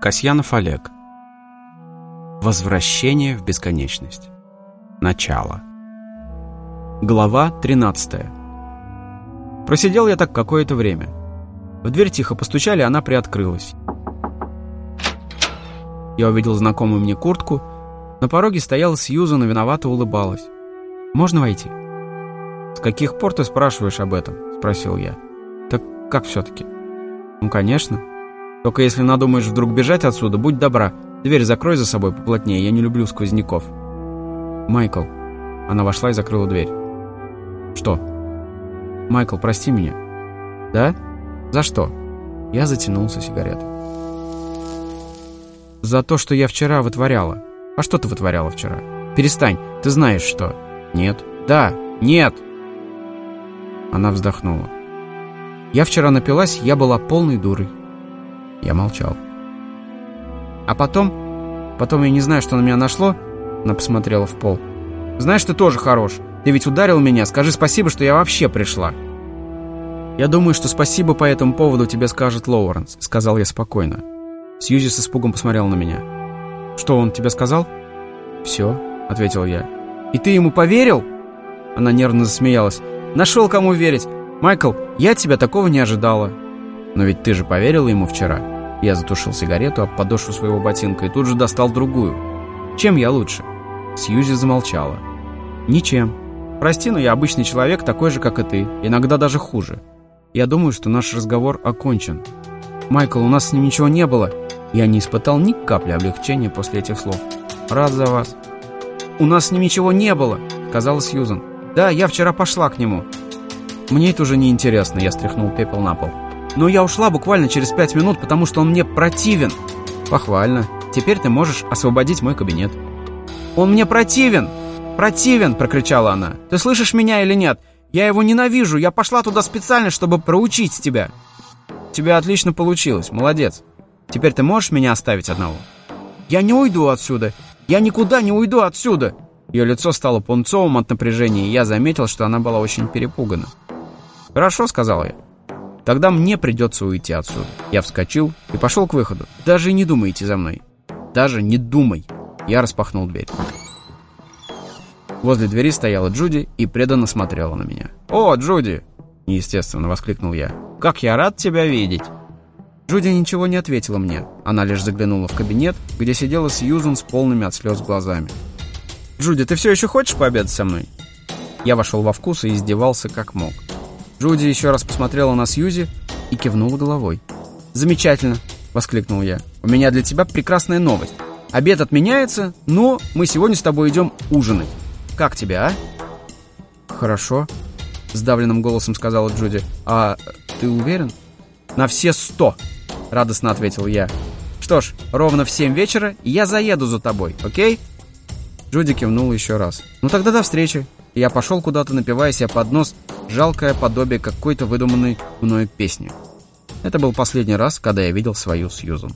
Касьянов Олег. Возвращение в бесконечность. Начало. Глава 13. Просидел я так какое-то время. В дверь тихо постучали, она приоткрылась. Я увидел знакомую мне куртку. На пороге стояла Сьюзан и виновато улыбалась. «Можно войти?» «С каких пор ты спрашиваешь об этом?» — спросил я. «Так как все-таки?» «Ну, конечно. Только если надумаешь вдруг бежать отсюда, будь добра. Дверь закрой за собой поплотнее, я не люблю сквозняков. Майкл. Она вошла и закрыла дверь. Что? Майкл, прости меня. Да? За что? Я затянулся сигаретой. За то, что я вчера вытворяла. А что ты вытворяла вчера? Перестань, ты знаешь что. Нет. Да. Нет. Она вздохнула. Я вчера напилась, я была полной дурой. Я молчал. А потом... Потом я не знаю, что на меня нашло. Она посмотрела в пол. Знаешь, ты тоже хорош. Ты ведь ударил меня. Скажи спасибо, что я вообще пришла. Я думаю, что спасибо по этому поводу тебе скажет Лоуренс, сказал я спокойно. Сьюзи с испугом посмотрел на меня. Что он тебе сказал? Все, ответил я. И ты ему поверил? Она нервно засмеялась. Нашел кому верить. Майкл, я тебя такого не ожидала. Но ведь ты же поверила ему вчера. Я затушил сигарету об подошву своего ботинка и тут же достал другую. Чем я лучше? Сьюзи замолчала. Ничем. Прости, но я обычный человек, такой же, как и ты. Иногда даже хуже. Я думаю, что наш разговор окончен. Майкл, у нас с ним ничего не было. Я не испытал ни капли облегчения после этих слов. Рад за вас. У нас с ним ничего не было, сказала Сьюзан. Да, я вчера пошла к нему. Мне это уже не интересно, я стряхнул пепел на пол. Но я ушла буквально через пять минут, потому что он мне противен. Похвально. Теперь ты можешь освободить мой кабинет. Он мне противен! Противен! Прокричала она. Ты слышишь меня или нет? Я его ненавижу. Я пошла туда специально, чтобы проучить тебя. У тебя отлично получилось. Молодец. Теперь ты можешь меня оставить одного? Я не уйду отсюда. Я никуда не уйду отсюда. Ее лицо стало пунцовым от напряжения, и я заметил, что она была очень перепугана. «Хорошо», — сказал я. Тогда мне придется уйти отсюда. Я вскочил и пошел к выходу. Даже не думай идти за мной. Даже не думай. Я распахнул дверь. Возле двери стояла Джуди и преданно смотрела на меня. «О, Джуди!» – неестественно воскликнул я. «Как я рад тебя видеть!» Джуди ничего не ответила мне. Она лишь заглянула в кабинет, где сидела Сьюзан с полными от слез глазами. «Джуди, ты все еще хочешь пообедать со мной?» Я вошел во вкус и издевался как мог. Джуди еще раз посмотрела на Сьюзи и кивнула головой. «Замечательно!» — воскликнул я. «У меня для тебя прекрасная новость. Обед отменяется, но мы сегодня с тобой идем ужинать. Как тебе, а?» «Хорошо», — сдавленным голосом сказала Джуди. «А ты уверен?» «На все сто!» — радостно ответил я. «Что ж, ровно в семь вечера я заеду за тобой, окей?» Джуди кивнула еще раз. «Ну тогда до встречи!» Я пошел куда-то, напивая себе под нос жалкое подобие какой-то выдуманной мною песни. Это был последний раз, когда я видел свою Сьюзан.